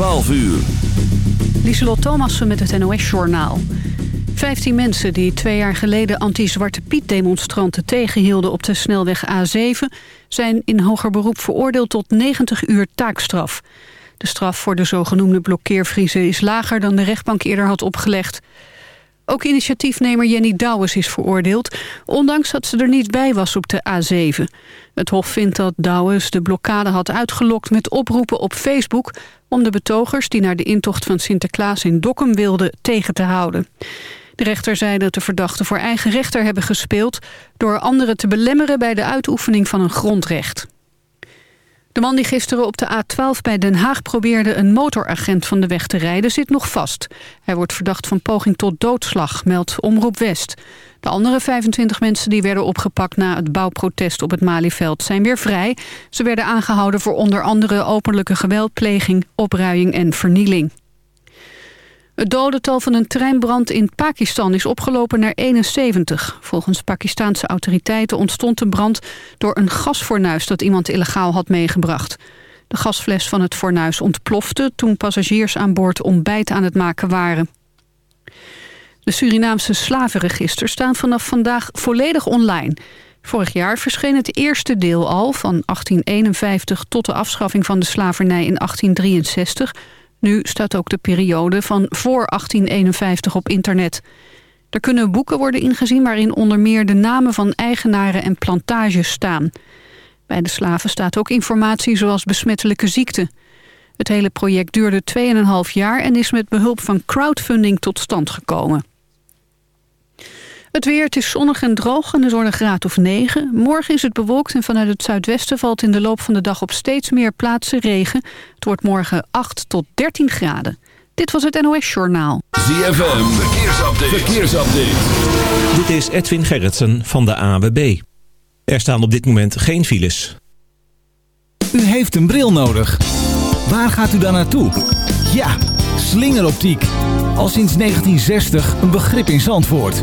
12 uur. Lieselot Thomassen met het NOS-journaal. Vijftien mensen die twee jaar geleden anti-Zwarte Piet-demonstranten tegenhielden op de snelweg A7... zijn in hoger beroep veroordeeld tot 90 uur taakstraf. De straf voor de zogenoemde blokkeervriezen is lager dan de rechtbank eerder had opgelegd. Ook initiatiefnemer Jenny Douwes is veroordeeld... ondanks dat ze er niet bij was op de A7. Het Hof vindt dat Douwes de blokkade had uitgelokt met oproepen op Facebook... om de betogers die naar de intocht van Sinterklaas in Dokkum wilden tegen te houden. De rechter zei dat de verdachten voor eigen rechter hebben gespeeld... door anderen te belemmeren bij de uitoefening van een grondrecht. De man die gisteren op de A12 bij Den Haag probeerde een motoragent van de weg te rijden zit nog vast. Hij wordt verdacht van poging tot doodslag, meldt Omroep West. De andere 25 mensen die werden opgepakt na het bouwprotest op het Malieveld zijn weer vrij. Ze werden aangehouden voor onder andere openlijke geweldpleging, opruiing en vernieling. Het dodental van een treinbrand in Pakistan is opgelopen naar 71. Volgens Pakistanse autoriteiten ontstond de brand door een gasfornuis dat iemand illegaal had meegebracht. De gasfles van het fornuis ontplofte toen passagiers aan boord ontbijt aan het maken waren. De Surinaamse slavenregisters staan vanaf vandaag volledig online. Vorig jaar verscheen het eerste deel al van 1851 tot de afschaffing van de slavernij in 1863 nu staat ook de periode van voor 1851 op internet. Er kunnen boeken worden ingezien waarin onder meer de namen van eigenaren en plantages staan. Bij de slaven staat ook informatie zoals besmettelijke ziekten. Het hele project duurde 2,5 jaar en is met behulp van crowdfunding tot stand gekomen. Het weer, het is zonnig en droog en er wordt een graad of 9. Morgen is het bewolkt en vanuit het zuidwesten valt in de loop van de dag op steeds meer plaatsen regen. Het wordt morgen 8 tot 13 graden. Dit was het NOS Journaal. ZFM, verkeersupdate. verkeersupdate. Dit is Edwin Gerritsen van de AWB. Er staan op dit moment geen files. U heeft een bril nodig. Waar gaat u dan naartoe? Ja, slingeroptiek. Al sinds 1960 een begrip in Zandvoort.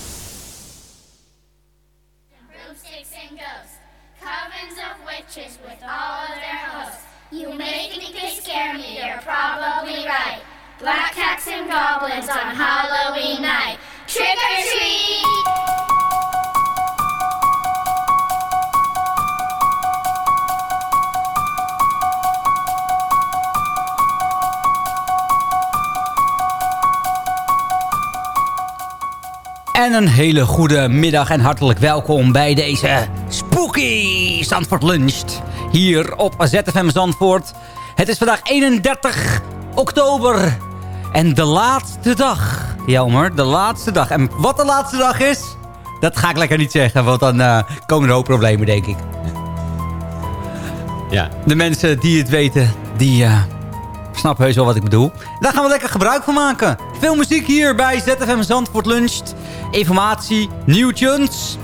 Black cats and goblins on Halloween night. Trick or treat! En een hele goede middag en hartelijk welkom bij deze Spooky Zandvoort Lunch. Hier op ZFM Zandvoort. Het is vandaag 31 oktober. En de laatste dag. Jelmer, de laatste dag. En wat de laatste dag is, dat ga ik lekker niet zeggen. Want dan eh, komen er hoop problemen, denk ik. Ja. De mensen die het weten, die, eh, Snap heus wel wat ik bedoel. Daar gaan we lekker gebruik van maken. Veel muziek hier bij ZFM Zandvoort Lunch. Informatie, nieuwtjes.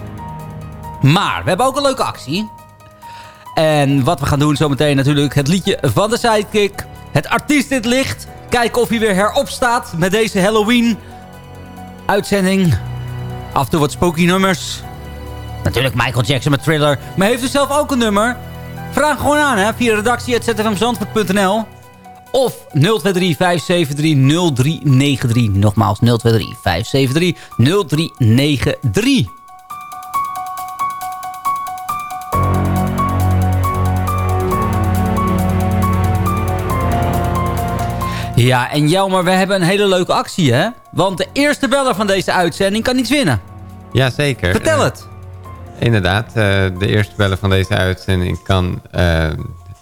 Maar we hebben ook een leuke actie. En wat we gaan doen zometeen natuurlijk het liedje van de Sidekick. Het artiest in het licht. Kijken of hij weer herop staat met deze Halloween uitzending. Af en toe wat spooky nummers. Natuurlijk Michael Jackson met Thriller. Maar heeft u zelf ook een nummer? Vraag gewoon aan hè, via redactie.zfmzandvoort.nl of 023 573 0393. Nogmaals 023 Ja, en jou, maar we hebben een hele leuke actie, hè? Want de eerste beller van deze uitzending kan iets winnen. Jazeker. Vertel Eh, het. inderdaad, eh, de eerste beller van deze uitzending kan eh,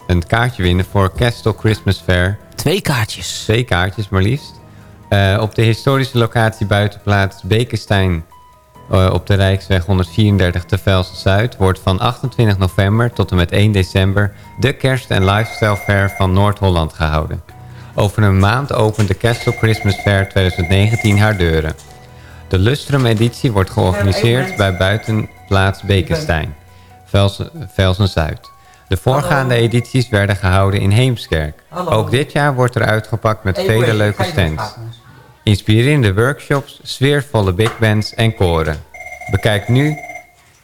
een kaartje winnen voor Castle Christmas Fair. Twee kaartjes. Twee kaartjes maar liefst. Op de historische locatie buitenplaats Bekenstein op de Rijksweg 134 te Velsen-Zuid... wordt van 28 november tot en met 1 december... de kerst- en lifestyle fair van Noord-Holland gehouden. Over een maand opent de Castle Christmas Fair 2019 haar deuren. De Lustrum-editie wordt georganiseerd bij buitenplaats Bekenstein, Velsen- Velsen-Zuid. De voorgaande edities werden gehouden in Heemskerk. Hallo. Ook dit jaar wordt er uitgepakt met vele leuke stands. Inspirerende workshops, sfeervolle big bands en koren. Bekijk nu,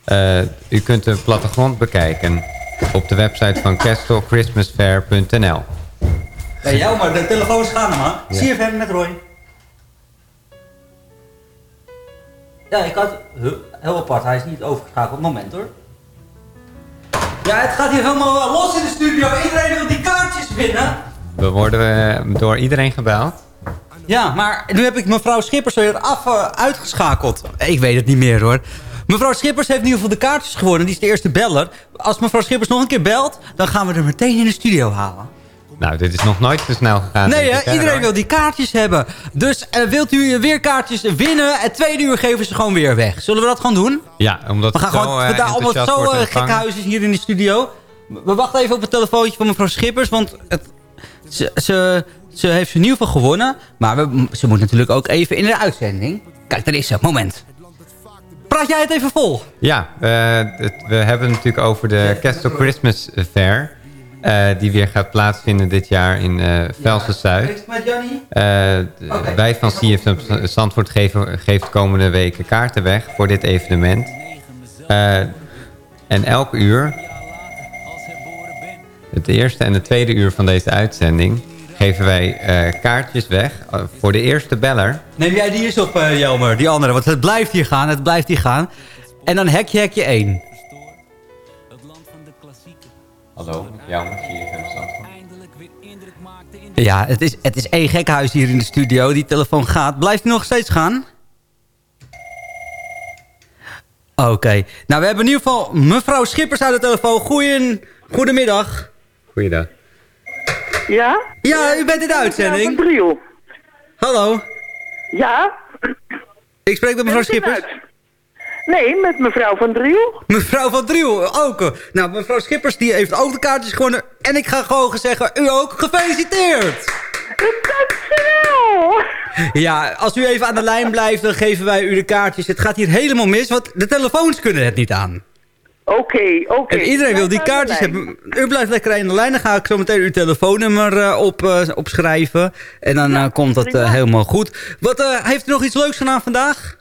eh, u kunt de plattegrond bekijken op de website van castlechristmasfair.nl. Ja, jou, maar de telefoons gaan man. CFM met Roy. Ja, ik had... Heel apart, hij is niet overgeschakeld. Moment hoor. Ja, het gaat hier helemaal eh, los in de studio. Iedereen wil die kaartjes winnen. We worden eh, door iedereen gebeld. Ja, maar nu heb ik mevrouw Schippers weer af eh, uitgeschakeld. Ik weet het niet meer hoor. Mevrouw Schippers heeft in ieder geval de kaartjes gewonnen. Die is de eerste beller. Als mevrouw Schippers nog een keer belt, dan gaan we er meteen in de studio halen. Nou, dit is nog nooit zo snel gegaan. Nee, hè? iedereen wil die kaartjes hebben. Dus eh, wilt u weer kaartjes winnen? Het tweede uur geven ze gewoon weer weg. Zullen we dat gewoon doen? Ja, omdat We gaan het zo, gewoon, eh, omdat het zo uh, ontvangen. gekhuis is hier in de studio. We wachten even op het telefoontje van mevrouw Schippers. Want het, ze, ze, ze heeft in ieder geval gewonnen. Maar we, ze moet natuurlijk ook even in de uitzending. Kijk, daar is ze. Moment. Praat jij het even vol? Ja, eh, het- we hebben het natuurlijk over de Castle Christmas Fair. Eh, die weer gaat plaatsvinden dit jaar in Velsen-Zuid. met Jannie? Eh. Wij van CFM Zandvoort geven, geeft komende weken kaarten weg voor dit evenement. En elk uur, het eerste en het tweede uur van deze uitzending... geven wij kaartjes weg voor de eerste beller. Neem jij die eens op, Jelmer. Die andere. Want het blijft hier gaan. Het blijft hier gaan. En dan hek je hekje één. Hallo, jou, CFM Zandvoort. Ja, het is, het is één gekhuis hier in de studio. Die telefoon gaat. Blijft die nog steeds gaan? Oké. Nou, we hebben in ieder geval mevrouw Schippers uit de telefoon. Goeien, goedemiddag. Goeiedag. Ja? Ja, u bent in de uitzending. Driel. Hallo. Ja? Ik spreek met mevrouw Schippers. Nee, met mevrouw Van Driel. Mevrouw van Driel, ook. Nou, mevrouw Schippers die heeft ook de kaartjes gewonnen. En ik ga gewoon zeggen, u ook gefeliciteerd. Dankjewel. Ja, als u even aan de lijn blijft, dan geven wij u de kaartjes. Het gaat hier helemaal mis, want de telefoons kunnen het niet aan. Oké, oké. En iedereen wil die aan de kaartjes hebben. U blijft lekker aan de lijn. Dan ga ik zo meteen uw telefoonnummer eh, op, eh, opschrijven. En dan eh, komt dat helemaal goed. Wat, heeft u nog iets leuks gedaan vandaag?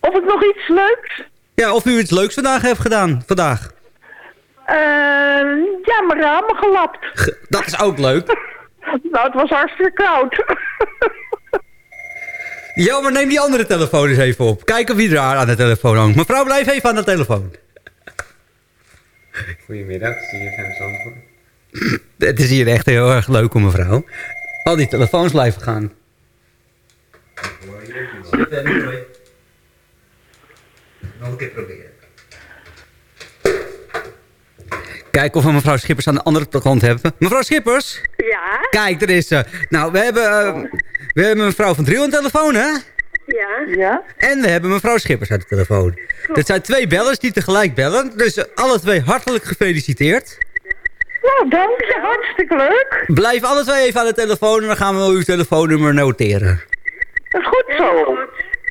Of ik nog iets leuks? Ja, of u iets leuks vandaag heeft gedaan. Vandaag. Eh, ja, mijn ramen gelapt. G- Dat is ook leuk. nou, het was hartstikke koud. Ja, maar neem die andere telefoon eens even op. Kijk of wie er aan de telefoon hangt. Mevrouw, blijf even aan de telefoon. Goedemiddag, CFM Zandvoort. Het is hier echt heel erg leuk om mevrouw. Al die telefoons blijven gaan. Nog een keer proberen. Kijken of we mevrouw Schippers aan de andere kant hebben. Mevrouw Schippers? ja? Kijk, daar is ze. Nou, we hebben, eh, we hebben mevrouw van Driel aan de telefoon, hè? Ja? Ja? En we hebben mevrouw Schippers aan de telefoon. Dit zijn twee bellers die tegelijk bellen. Dus alle twee hartelijk gefeliciteerd. Nou, dank je. Hartstikke leuk. Blijf alle twee even aan de telefoon en dan gaan we uw telefoonnummer noteren. Dat is goed zo.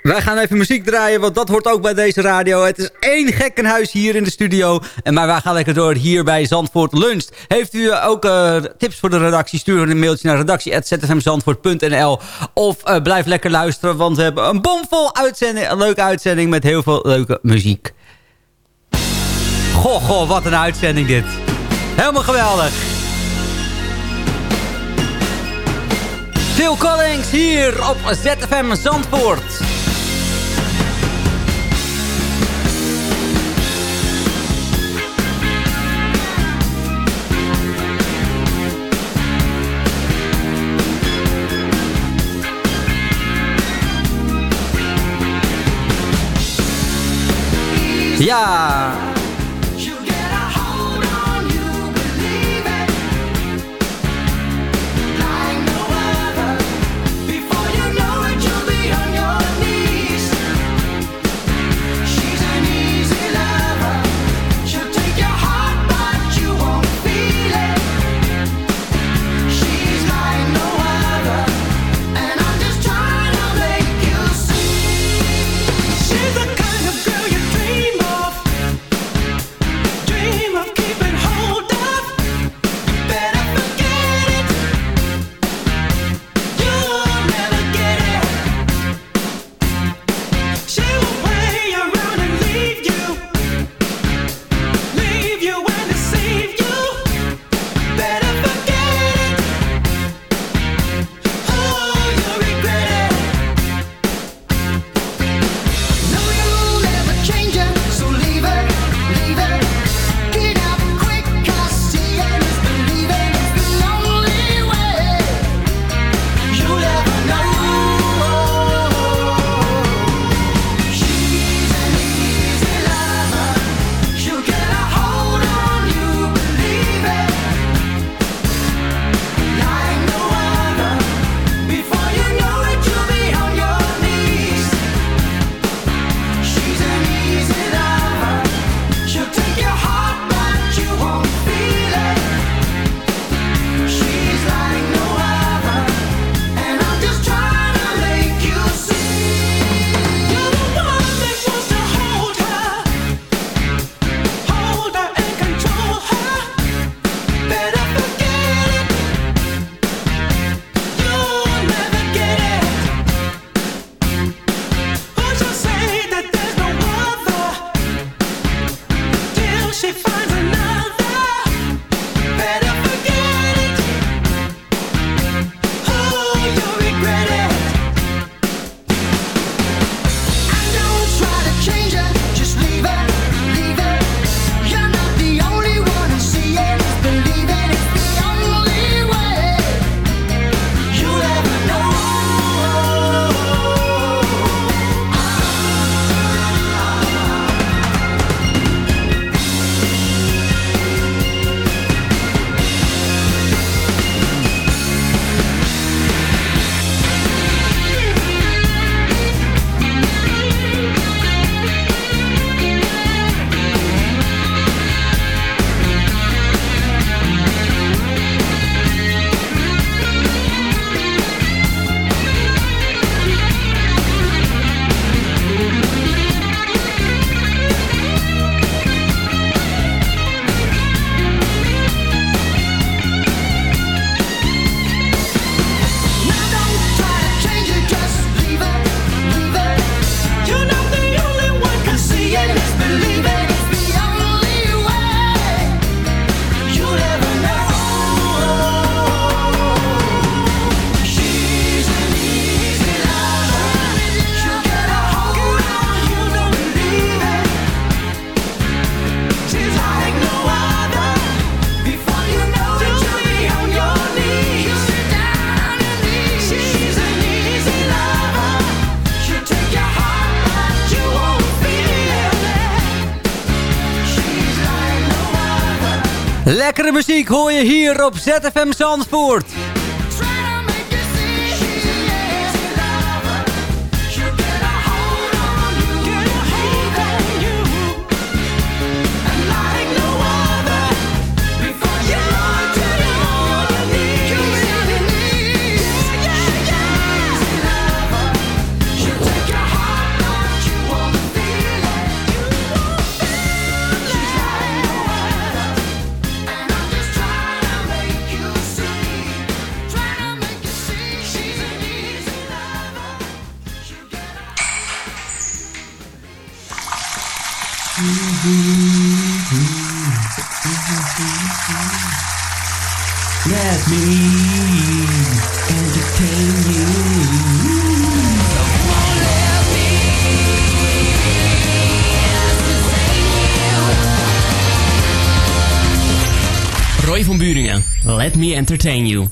Wij gaan even muziek draaien, want dat hoort ook bij deze radio. Het is één gekkenhuis hier in de studio. En maar wij gaan lekker door hier bij Zandvoort Lunch. Heeft u eh, ook uh, tips voor de redactie? Stuur een mailtje naar redactie.zfmzandvoort.nl Of uh, blijf lekker luisteren, want we hebben een bomvol uitzending. Een leuke uitzending met heel veel leuke muziek. Goh, goh, wat een uitzending dit. Helemaal geweldig. Phil Collins hier op ZFM Zandvoort. Ja, Lekkere muziek hoor je hier op ZFM Zandvoort. Entertain you.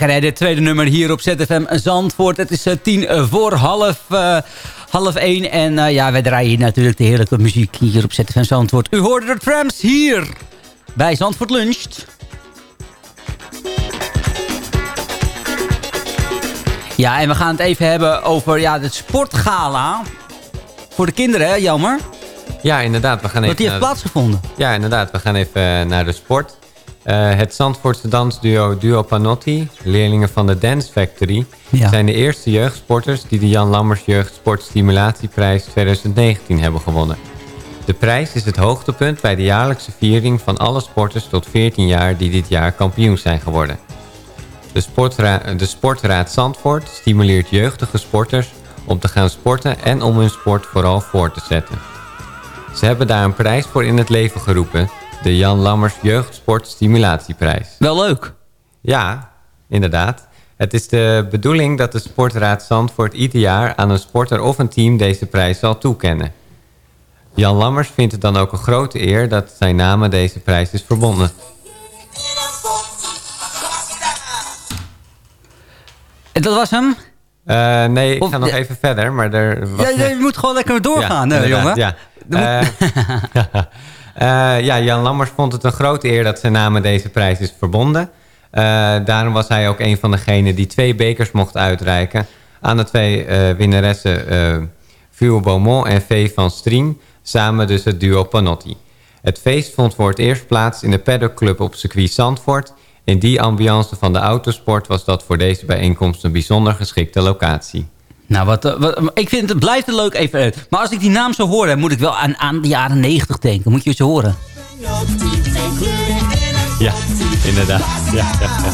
Lekker hè, dit tweede nummer hier op ZFM Zandvoort. Het is eh, tien eh, voor half, eh, half één. En ja, wij draaien hier natuurlijk de heerlijke muziek hier op ZFM Zandvoort. U hoorde de trams hier bij Zandvoort Luncht. Ja, en we gaan het even hebben over ja, het sportgala. Voor de kinderen, hè, jammer. Ja, inderdaad. We gaan even Want die heeft plaatsgevonden. Ja, inderdaad. We gaan even naar de sport. Eh, het Zandvoortse dansduo Duo Panotti, leerlingen van de Dance Factory... Ja. zijn de eerste jeugdsporters die de Jan Lammers Jeugdsportstimulatieprijs 2019 hebben gewonnen. De prijs is het hoogtepunt bij de jaarlijkse viering van alle sporters tot 14 jaar die dit jaar kampioen zijn geworden. De, sportra de Sportraad Zandvoort stimuleert jeugdige sporters om te gaan sporten en om hun sport vooral voor te zetten. Ze hebben daar een prijs voor in het leven geroepen. De Jan Lammers Jeugdsport Stimulatieprijs. Wel leuk. Ja, inderdaad. Het is de bedoeling dat de Sportraad Zandvoort ieder jaar aan een sporter of een team deze prijs zal toekennen. Jan Lammers vindt het dan ook een grote eer dat zijn naam aan deze prijs is verbonden. En dat was hem? Eh, nee, ik Of ga nog even verder, maar er was... Ja, je moet gewoon lekker doorgaan, Ja, eh, jongen. Ja. ja, Jan Lammers vond het een grote eer dat zijn naam deze prijs is verbonden. Eh, daarom was hij ook een van degenen die twee bekers mocht uitreiken... aan de twee eh, winnaressen eh Vuo Beaumont en V van Strien... samen dus het duo Panotti. Het feest vond voor het eerst plaats in de Paddock Club op circuit Zandvoort... In die ambiance van de autosport was dat voor deze bijeenkomst een bijzonder geschikte locatie. Nou, wat, eh, wat, ik vind het blijft een leuk even. Maar als ik die naam zo hoor, dan moet ik wel aan, aan de jaren 90 denken. Moet je eens horen. Ja, inderdaad. Ja, ja, ja.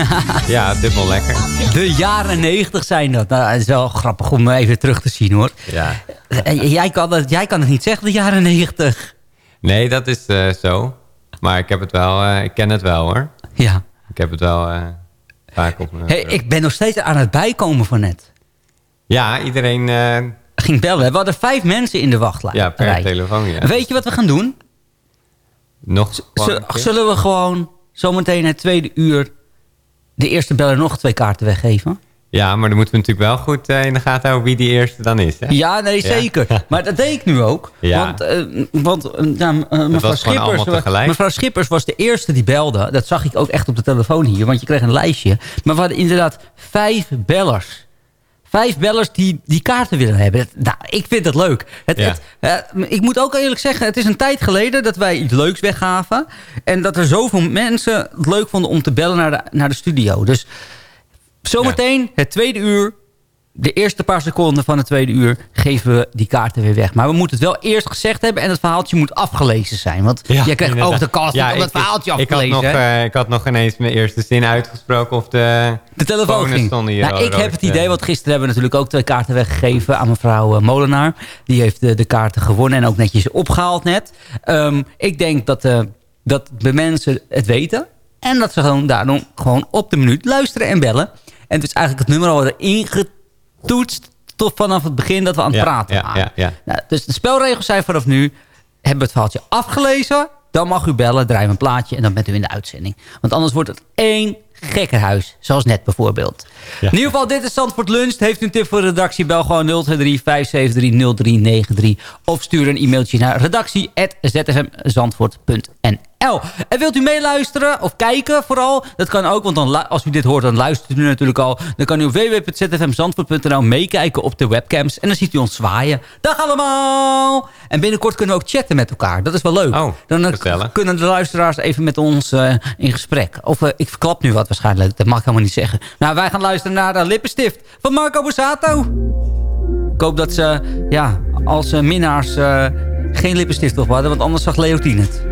Ja, dubbel lekker. De jaren 90 zijn dat. Nou, het is wel grappig om even terug te zien, hoor. Ja. Eh, Jij kan, het, jij kan het niet zeggen, de jaren 90. Nee, dat is eh, zo. Maar ik heb het wel, eh, ik ken het wel hoor. Ja. Ik heb het wel vaak op mijn... Hey, ik ben nog steeds aan het bijkomen van net. Ja, iedereen... Ging bellen. We hadden vijf mensen in de wachtrij. ja, per telefoon, ja. Weet je wat we gaan doen? Nog zullen we gewoon zometeen het tweede uur... de eerste beller nog twee kaarten weggeven? Ja, maar dan moeten we natuurlijk wel goed eh, in de gaten houden wie die eerste dan is. Hè? Ja, nee, zeker. Maar dat deed ik nu ook. Ja. Want, eh, want eh, eh, mevrouw, Schippers, mevrouw Schippers was de eerste die belde. Dat zag ik ook echt op de telefoon hier. Want je kreeg een lijstje. Maar we hadden inderdaad vijf bellers. Vijf bellers die die kaarten willen hebben. Dat- nou, ik vind het leuk. Het, Ja. het, eh, ik moet ook eerlijk zeggen, het is een tijd geleden dat wij iets leuks weggaven. En dat er zoveel mensen het leuk vonden om te bellen naar de, naar de studio. Dus zometeen het tweede uur de eerste paar seconden van het tweede uur geven we die kaarten weer weg. Maar we moeten het wel eerst gezegd hebben en het verhaaltje moet afgelezen zijn. Want Ja, jij krijgt ook de kast Ja, om het ik- verhaaltje ik had, afgelezen. nog, eh, ik had nog ineens mijn eerste zin uitgesproken of de, de telefoon ging. stonden hier Nou, ik heb het idee, eh. want gisteren hebben we natuurlijk ook twee kaarten weggegeven aan mevrouw eh, Molenaar. Die heeft de, de kaarten gewonnen en ook netjes opgehaald net. Ehm, ik denk dat, dat de mensen het weten. En dat ze gewoon daarom gewoon op de minuut luisteren en bellen. En het is eigenlijk het nummer al ingetoetst tot vanaf het begin dat we aan het Ja, praten ja, waren. ja, ja. Nou, dus de spelregels zijn vanaf nu... hebben we het verhaaltje afgelezen... dan mag u bellen, draaien we een plaatje... en dan bent u in de uitzending. Want anders wordt het één gekkerhuis. Zoals net bijvoorbeeld. In ieder geval, dit is Zandvoort Lunch. Heeft u een tip voor de redactie? Bel gewoon 023-573-0393. Of stuur een e-mailtje naar redactie.zfmzandvoort.nl En wilt u meeluisteren of kijken vooral? Dat kan ook, want dan, als u dit hoort, dan luistert u natuurlijk al. Dan kan u op www.zfmzandvoort.nl meekijken op de webcams. En dan ziet u ons zwaaien. Dag allemaal! En binnenkort kunnen we ook chatten met elkaar. Dat is wel leuk. dan eh, kunnen de luisteraars even met ons eh, in gesprek. Of eh, ik verklap nu wat waarschijnlijk. Dat mag ik helemaal niet zeggen. Nou, wij gaan luisteren naar de Lippenstift van Marco Borsato. Ik hoop dat ze, ja, als minnaars geen lippenstift op hadden. Want anders zag Leontien het.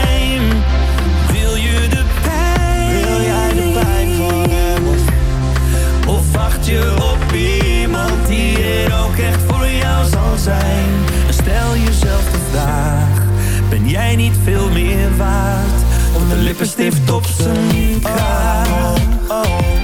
zijn. En stel jezelf de vraag: ben jij niet veel meer waard? Of de lippenstift op zijn kraag? Oh, oh. oh.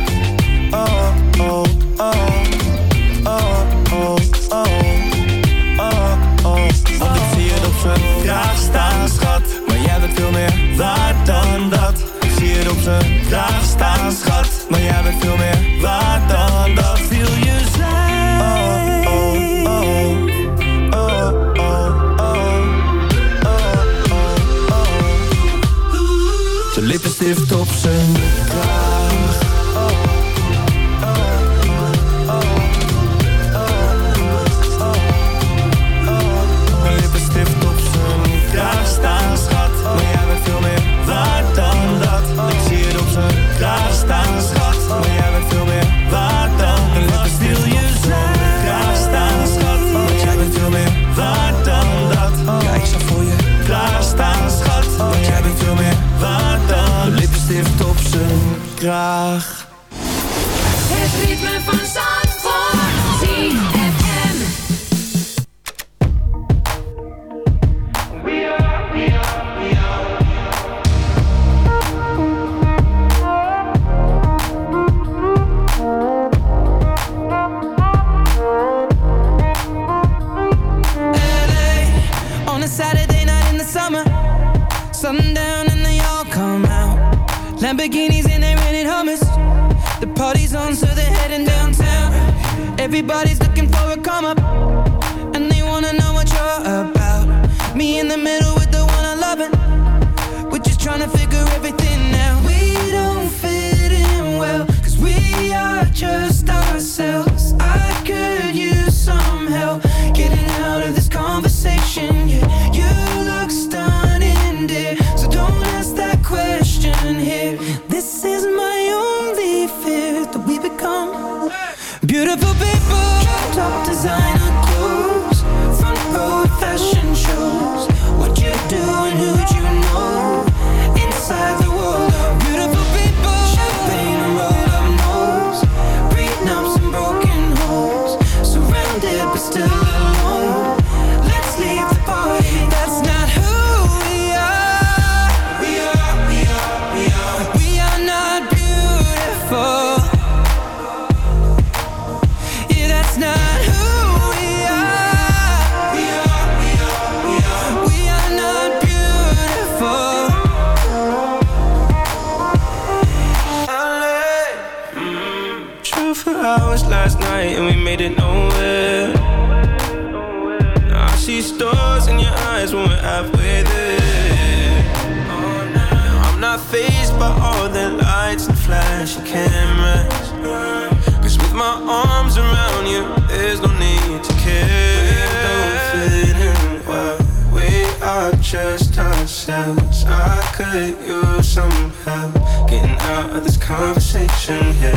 Conversation here.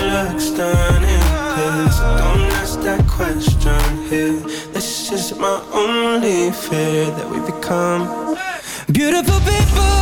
Your looks stunning, please don't ask that question here. This is my only fear that we become Beautiful people.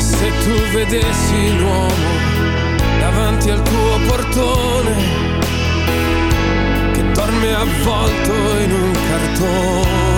Se tu vedessi l'uomo davanti al tuo portone che dorme avvolto in un cartone.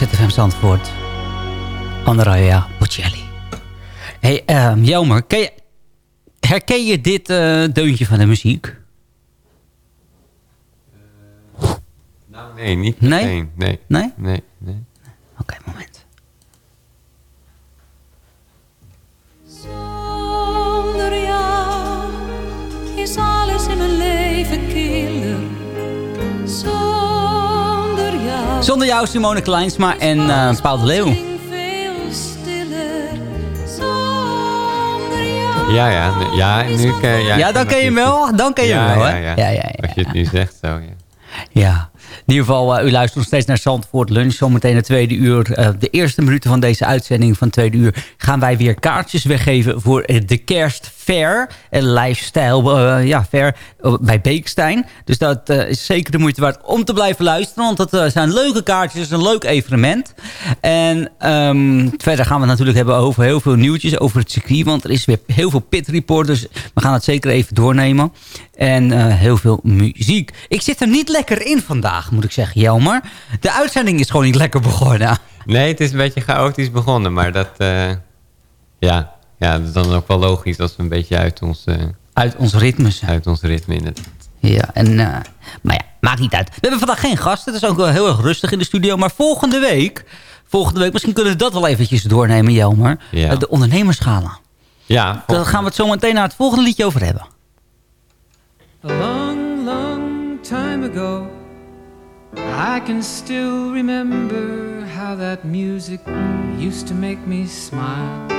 ZFM Zandvoort. Andrea Bocelli. Hey, ehm Jelmer, je, herken je dit eh, deuntje van de muziek? Nou, nee, niet Nee? meteen. Nee? Nee? Nee, nee. Oké, moment. Zonder jou Simone Kleinsma en eh, Paul de Leeuw. Ja, ja. Ja, nu ken, ja, Ja, dan ken je hem wel. Dan ken je ja, hem wel, hè? Ja, ja. Ja, Als je het nu zegt zo, ja. Ja, in ieder geval, eh, u luistert nog steeds naar Zandvoort Lunch. Zometeen het tweede uur, eh, de eerste minuten van deze uitzending van tweede uur... gaan wij weer kaartjes weggeven voor de En lifestyle eh, ja, fair eh, bij Beekstein. Dus dat eh, is zeker de moeite waard om te blijven luisteren. Want dat eh, zijn leuke kaartjes, een leuk evenement. En ehm, verder gaan we het natuurlijk hebben over heel veel nieuwtjes over het circuit. Want er is weer heel veel pit report. Dus we gaan het zeker even doornemen. En heel veel muziek. Ik zit er niet lekker in vandaag, moet ik zeggen, Jelmer. De uitzending is gewoon niet lekker begonnen. Nee, het is een beetje chaotisch begonnen, maar dat... ja, ja, dat is dan ook wel logisch als we een beetje uit ons... eh, uit ons ritme zijn. Uit ons ritme, inderdaad. Ja, en, eh, maar ja, maakt niet uit. We hebben vandaag geen gasten. Het is ook wel heel erg rustig in de studio. Maar volgende week, volgende week misschien kunnen we dat wel eventjes doornemen, Jelmer. Ja. Eh, de ondernemerschala. Ja, Daar gaan we het zo meteen naar het volgende liedje over hebben. A long, long time ago, I can still remember how that music used to make me smile.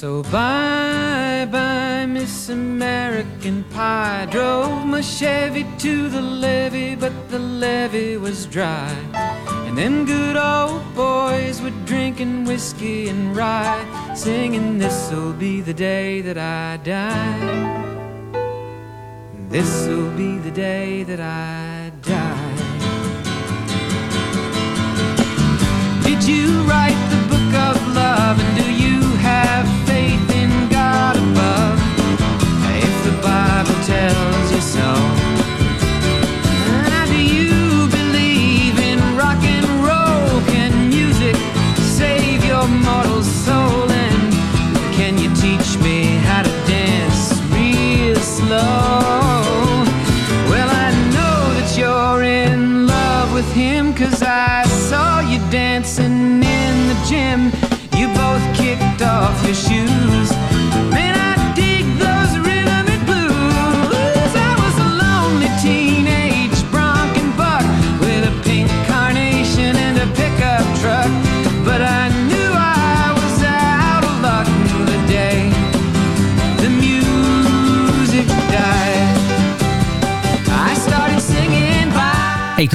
So bye bye, Miss American Pie. Drove my Chevy to the levee, but the levee was dry. And them good old boys were drinking whiskey and rye, singing, This'll be the day that I die. This'll be the day that I die. Did you write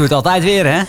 het altijd weer, hè?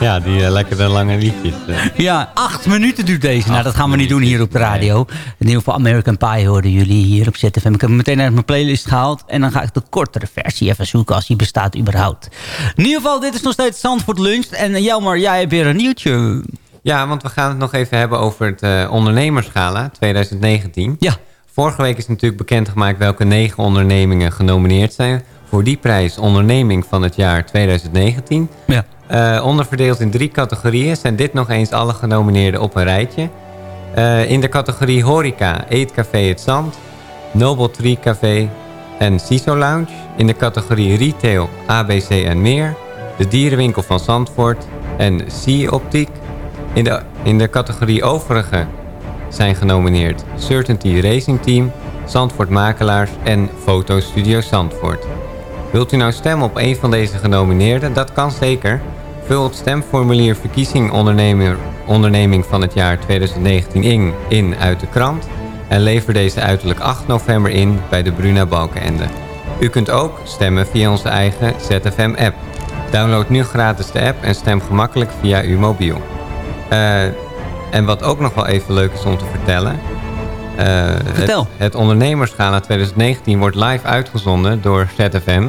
Ja, die eh, lekkere lange liedjes. eh. Ja, acht minuten duurt deze. Nou, dat gaan we niet doen hier op de radio. In ieder geval American Pie hoorden jullie hier op ZFM. Ik heb hem meteen uit mijn playlist gehaald. En dan ga ik de kortere versie even zoeken als die bestaat überhaupt. In ieder geval, dit is nog steeds Zandvoort Lunch. En eh, Jelmer, jij hebt weer een nieuwtje. Ja, want we gaan het nog even hebben over het eh, ondernemerschala 2019. Ja. Vorige week is natuurlijk bekendgemaakt welke negen ondernemingen genomineerd zijn. Voor die prijs onderneming van het jaar 2019. Ja. Eh, onderverdeeld in drie categorieën zijn dit nog eens alle genomineerden op een rijtje. Eh, in de categorie horeca, Eetcafé Het Zand, Noble Tree Café en CISO Lounge. In de categorie retail, ABC en meer, de dierenwinkel van Zandvoort en Sea Optiek. In de, in de categorie overige, zijn genomineerd. Certainty Racing Team, Zandvoort Makelaars en Fotostudio Zandvoort. Wilt u nou stemmen op een van deze genomineerden? Dat kan zeker. Vul het stemformulier verkiezing ondernemer, onderneming van het jaar 2019 in, in uit de krant... en lever deze uiterlijk 8 november in bij de Bruna Balkenende. U kunt ook stemmen via onze eigen ZFM-app. Download nu gratis de app en stem gemakkelijk via uw mobiel. Eh, en wat ook nog wel even leuk is om te vertellen... eh, Vertel. Het, het ondernemersgala 2019 wordt live uitgezonden door ZFM...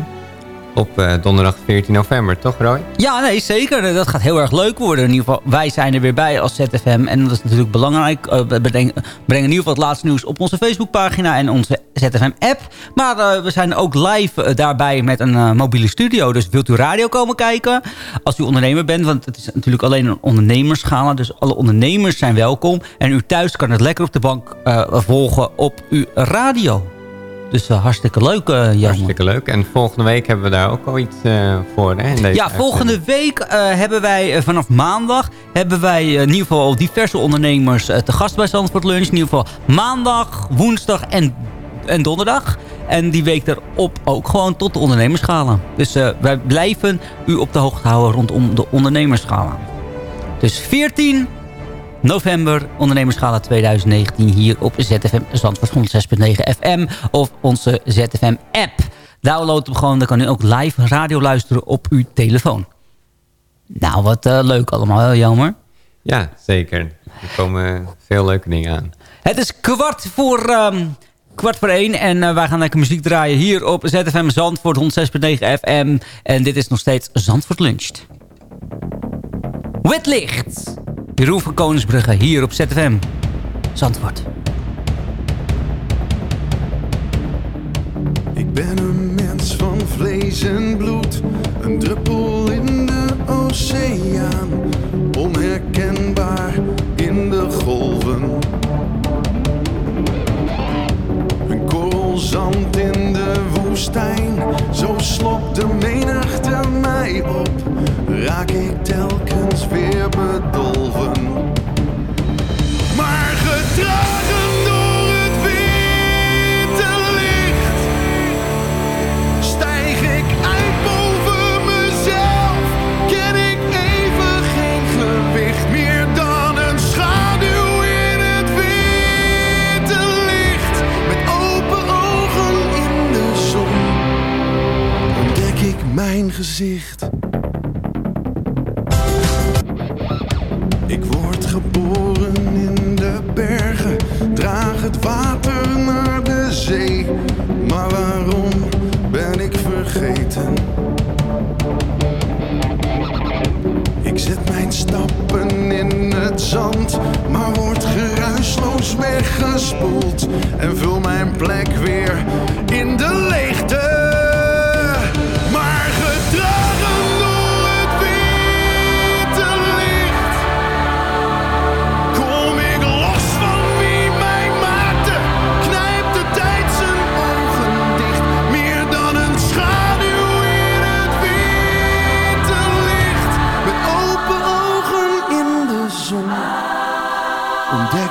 op eh, donderdag 14 november, toch Roy? Ja, nee, zeker. Dat gaat heel erg leuk worden. In ieder geval, wij zijn er weer bij als ZFM. En dat is natuurlijk belangrijk. Eh, we brengen, in ieder geval het laatste nieuws op onze Facebookpagina en onze ZFM-app. Maar eh, we zijn ook live eh, daarbij met een eh, mobiele studio. Dus wilt u radio komen kijken? Als u ondernemer bent, want het is natuurlijk alleen een ondernemersgala. Dus alle ondernemers zijn welkom. En u thuis kan het lekker op de bank eh, volgen op uw radio. Dus eh, hartstikke leuk, eh Jan. Hartstikke leuk. En volgende week hebben we daar ook al iets eh, voor, hè? in deze Ja, volgende week hebben wij vanaf maandag... hebben wij in ieder geval diverse ondernemers te gast bij Zandvoort Lunch. In ieder geval maandag, woensdag en, en donderdag. En die week erop ook gewoon tot de ondernemerschala. Dus wij blijven u op de hoogte houden rondom de ondernemerschala. Dus 14 november, ondernemerschala 2019... hier op ZFM Zandvoort 106.9 FM of onze ZFM-app. Download hem gewoon, dan kan u ook live radio luisteren op uw telefoon. Nou, wat eh, leuk allemaal, hè, jammer. Ja, zeker. Er komen veel leuke dingen aan. Het is kwart voor, ehm, kwart voor één en eh, wij gaan lekker muziek draaien hier op ZFM Zandvoort 106.9 FM. En dit is nog steeds Zandvoort Luncht. Witlicht. Jeroen van Koningsbrugge hier op ZFM Zandvoort. Ik ben een mens van vlees en bloed, een druppel in de oceaan, onherkenbaar in de golven. Een korrel zand in de woestijn, zo slokt de menigte mij op, raak ik telkens weer bedolven. Maar gedragen door het witte licht Stijg ik uit boven mezelf, ken ik even geen gewicht meer dan een schaduw in het witte licht. Met open ogen in de zon ontdek ik mijn gezicht. In de bergen, draag het water naar de zee. Maar waarom ben ik vergeten? Ik zet mijn stappen in het zand, maar word geruisloos weggespoeld. En vul mijn plek weer in de leegte.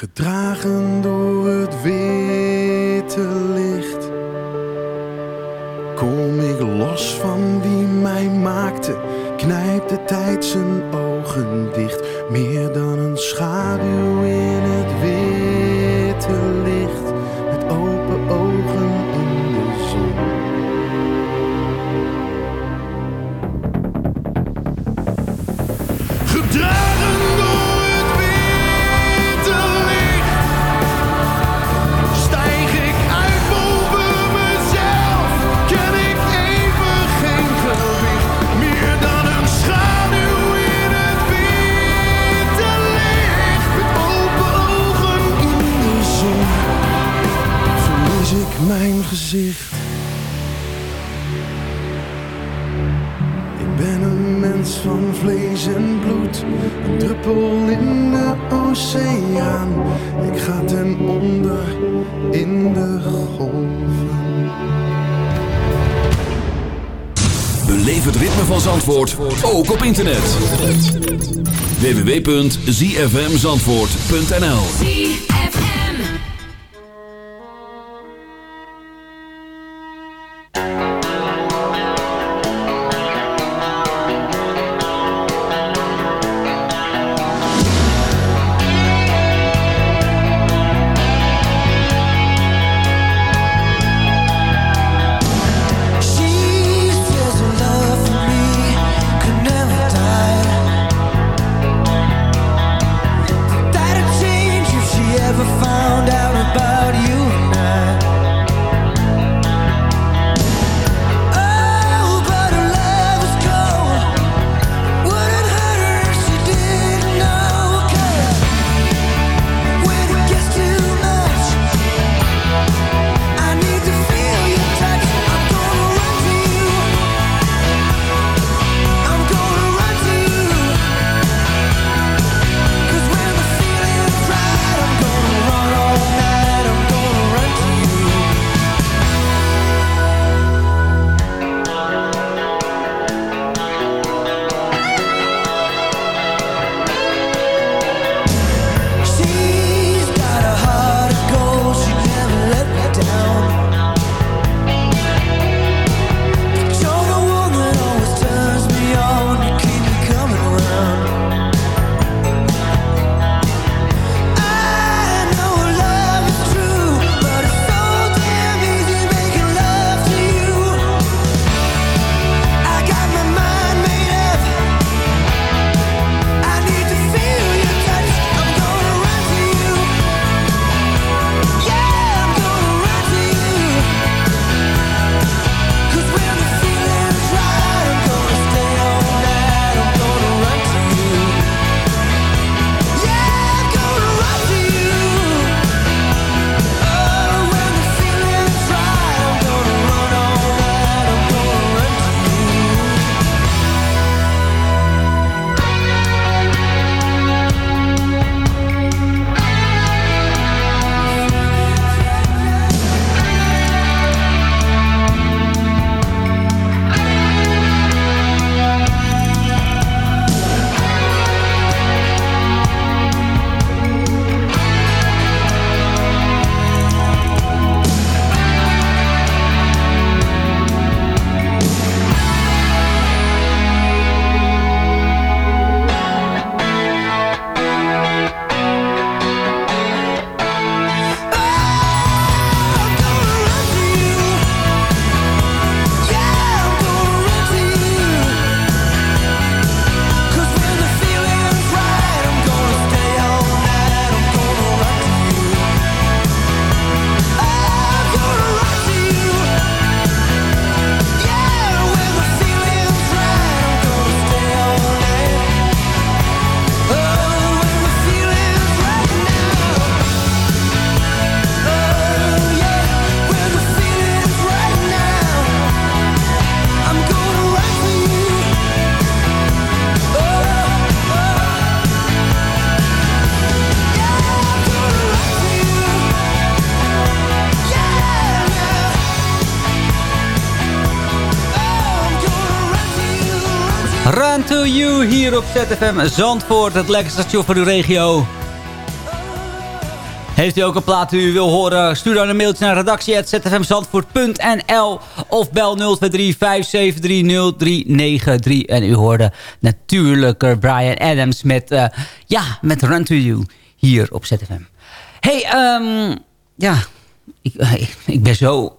Gedragen door het witte licht Kom ik los van wie mij maakte, knijpt de tijd zijn ogen dicht. Meer dan een schaduw in Ik ben een mens van vlees en bloed, een druppel in de oceaan. Ik ga ten onder in de golven. Beleef het ritme van Zandvoort, ook op internet. www.zfmzandvoort.nl hier op ZFM Zandvoort, het lekkerste station van uw regio. Heeft u ook een plaat die u wil horen? Stuur dan een mailtje naar redactie.zfmzandvoort.nl of bel 023-573-0393. En u hoorde natuurlijk eh, Brian Adams met, eh, ja, met Run to You hier op ZFM. hey, ehm, ja, ik, eh, ik, ik ben zo...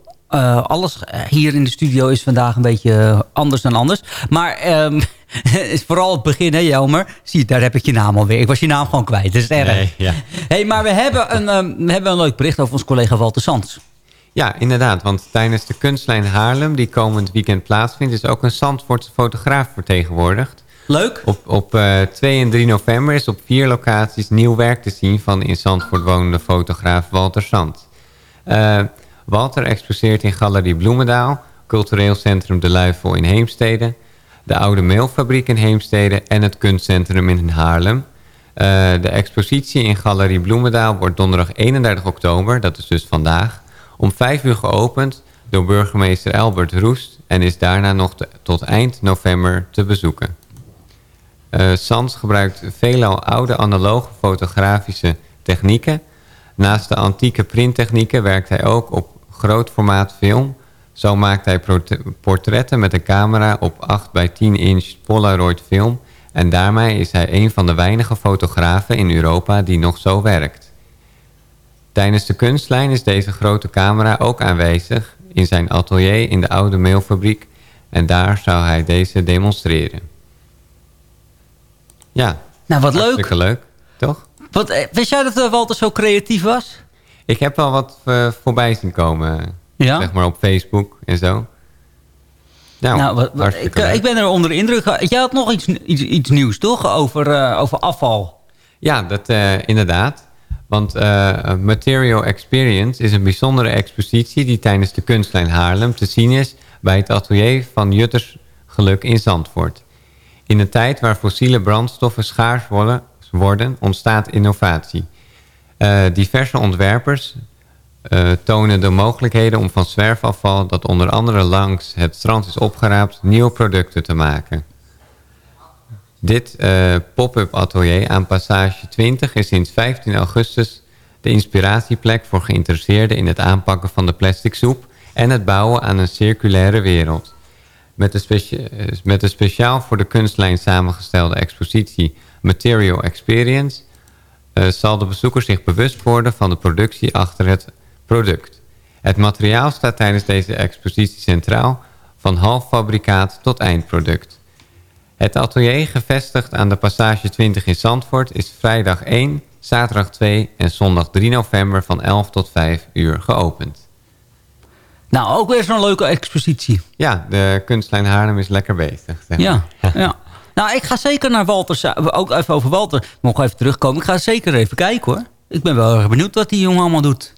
alles hier in de studio is vandaag een beetje anders dan anders. Maar ehm, is vooral het begin, hè Jelmer? Zie daar heb ik je naam alweer. Ik was je naam gewoon kwijt, dat is erg. Nee, ja. hey, maar we hebben, een, ehm, we hebben een leuk bericht over ons collega Walter Sands. Ja, inderdaad. Want tijdens de kunstlijn Haarlem, die komend weekend plaatsvindt... is ook een Zandvoortse fotograaf vertegenwoordigd. Leuk. Op, op eh, 2 en 3 november is op vier locaties nieuw werk te zien... van in Zandvoort wonende fotograaf Walter Sand. Eh, Walter exposeert in Galerie Bloemendaal, Cultureel Centrum De Luifel in Heemstede, de Oude Meelfabriek in Heemstede en het Kunstcentrum in Haarlem. Eh, de expositie in Galerie Bloemendaal wordt donderdag 31 oktober, dat is dus vandaag, om 5 uur geopend door burgemeester Albert Roest en is daarna nog tot eind november te bezoeken. Eh Sans gebruikt veelal oude analoge fotografische technieken. Naast de antieke printtechnieken werkt hij ook op groot formaat film. Zo maakt hij portretten met een camera op 8 bij 10 inch Polaroid film. En daarmee is hij een van de weinige fotografen in Europa die nog zo werkt. Tijdens de kunstlijn is deze grote camera ook aanwezig in zijn atelier in de oude mailfabriek. En daar zou hij deze demonstreren. Ja. Nou, wat leuk. Leuk, toch? Wat, eh, wist jij dat eh, Walter zo creatief was? Ik heb wel wat eh, voorbij zien komen. Ja? Zeg maar op Facebook en zo. Nou, Nou, wat- wat- ik, eh, ik ben er onder de indruk. Jij had nog iets, iets, iets nieuws, toch? Over, eh, over afval. Ja, dat eh, inderdaad. Want eh, Material Experience is een bijzondere expositie... die tijdens de kunstlijn Haarlem te zien is... bij het atelier van Jutters Geluk in Zandvoort. In een tijd waar fossiele brandstoffen schaars worden, ontstaat innovatie. Eh, diverse ontwerpers eh, tonen de mogelijkheden om van zwerfafval... dat onder andere langs het strand is opgeraapt... nieuwe producten te maken. Dit eh, pop-up atelier aan Passage 20 is sinds 15 augustus de inspiratieplek voor geïnteresseerden in het aanpakken van de plastic soep en het bouwen aan een circulaire wereld. Met de, eh, met speciaal voor de kunstlijn samengestelde expositie Material Experience zal de bezoeker zich bewust worden van de productie achter het product. Het materiaal staat tijdens deze expositie centraal, van halffabrikaat tot eindproduct. Het atelier, gevestigd aan de Passage 20 in Zandvoort, is vrijdag 1, zaterdag 2 en zondag 3 november van 11 tot 5 uur geopend. Nou, ook weer zo'n leuke expositie. Ja, de kunstlijn Haarlem is lekker bezig. zeg Ja, maar. ja. Nou, ik ga zeker naar Walter. Ook even over Walter. Mogen even terugkomen. Ik ga zeker even kijken hoor. Ik ben wel erg benieuwd wat die jongen allemaal doet.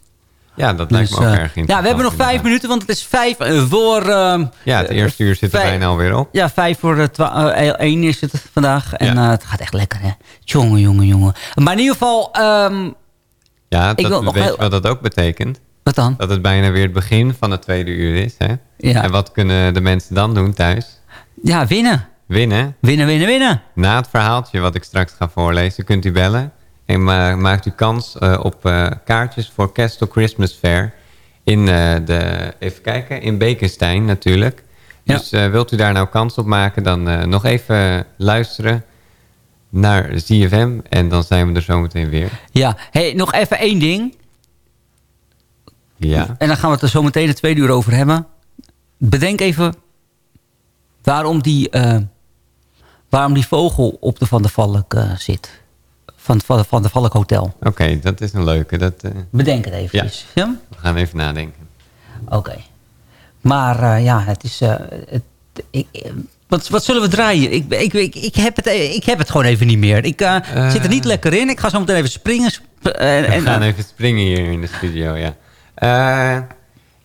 Ja, dat lijkt me ook eh, erg Ja, interessant. we hebben nog vijf minuten, want het is vijf eh, voor... ehm, Ja, het eh, eerste uur zit er bijna alweer op. Ja, vijf voor één is het vandaag. En het gaat echt lekker, hè. Jongen, jongen, jongen. Maar in ieder geval... ehm, Ja, Ik wil dat, nog weet heel- je wat dat ook betekent? Wat dan? Dat het bijna weer het begin van het tweede uur is. Hè? Ja. En wat kunnen de mensen dan doen thuis? ja, winnen. Winnen. Winnen, winnen, winnen. Na het verhaaltje wat ik straks ga voorlezen, kunt u bellen. En ma- maakt u kans eh, op eh, kaartjes voor Castle Christmas Fair. In eh, de, even kijken, in Bekenstein natuurlijk. Dus wilt u daar nou kans op maken, dan nog even luisteren naar ZFM. En dan zijn we er zometeen weer. Ja, hey, nog even één ding. Ja. En dan gaan we het er zo meteen de tweede uur over hebben. Bedenk even waarom die, waarom die vogel op de Van der Valk zit. Van, van, van de Valk Hotel. Oké, dat is een leuke. Dat, eh, Bedenk het even. Ja? We gaan even nadenken. Oké. Maar eh, ja, het is... eh, het, ik, wat, wat zullen we draaien? Ik, ik, ik, ik, heb het, ik heb het gewoon even niet meer. Ik zit er niet lekker in. Ik ga zo meteen even springen. sp- We gaan even springen hier in de studio, ja.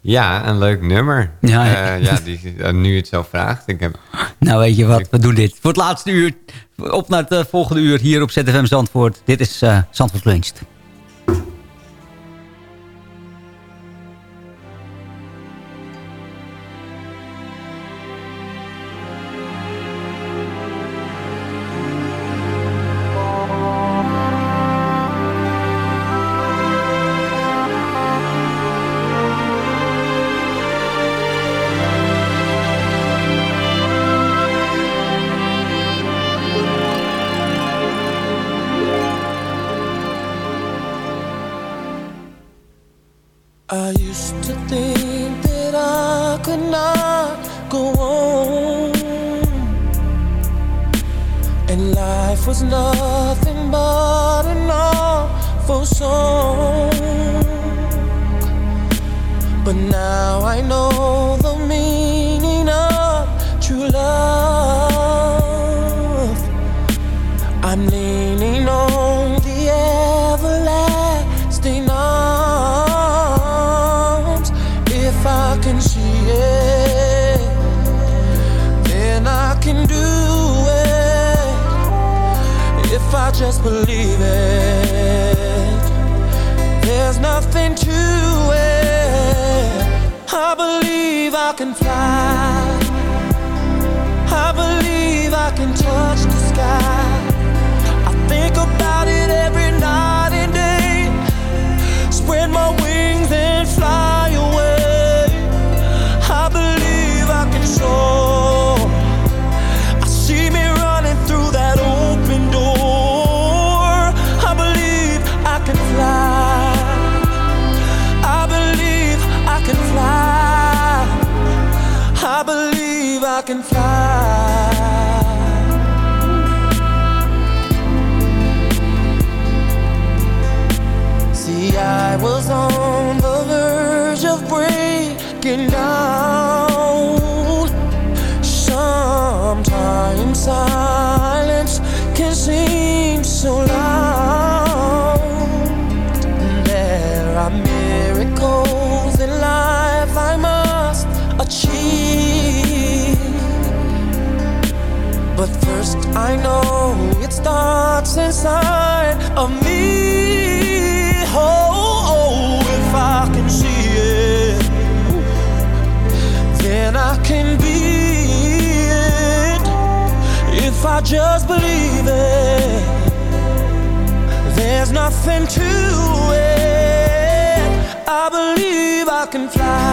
Eh, ja, een leuk nummer. Ja, Ja, ja die, eh, nu het zo vraagt. Ik heb, Nou, weet je wat, we doen dit. Voor het laatste uur, op naar het eh, volgende uur hier op ZFM Zandvoort. Dit is eh Zandvoort Luncht. just believe it. There's nothing to it. I believe I can fly. I believe I can touch the sky. I just believe it. There's nothing to it. I believe I can fly.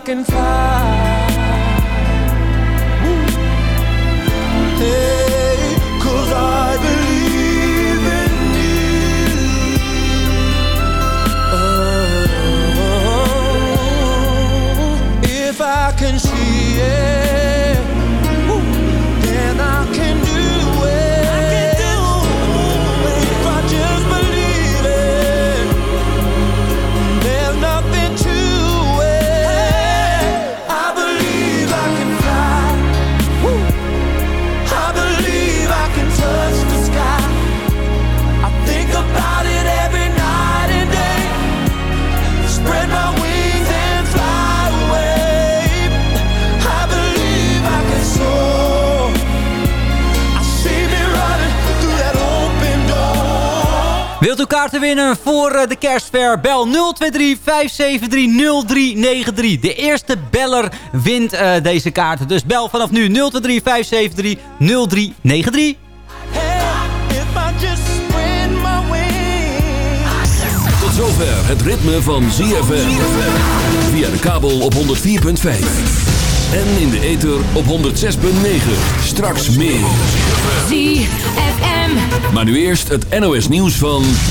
I can kaarten winnen voor eh, de kerstfair. Bel 023-573-0393. De eerste beller wint eh, deze kaarten. Dus bel vanaf nu 023-573-0393. Tot zover het ritme van ZFM. Via de kabel op 104.5. En in de ether op 106.9. Straks meer. ZFM. Maar nu eerst het NOS nieuws van...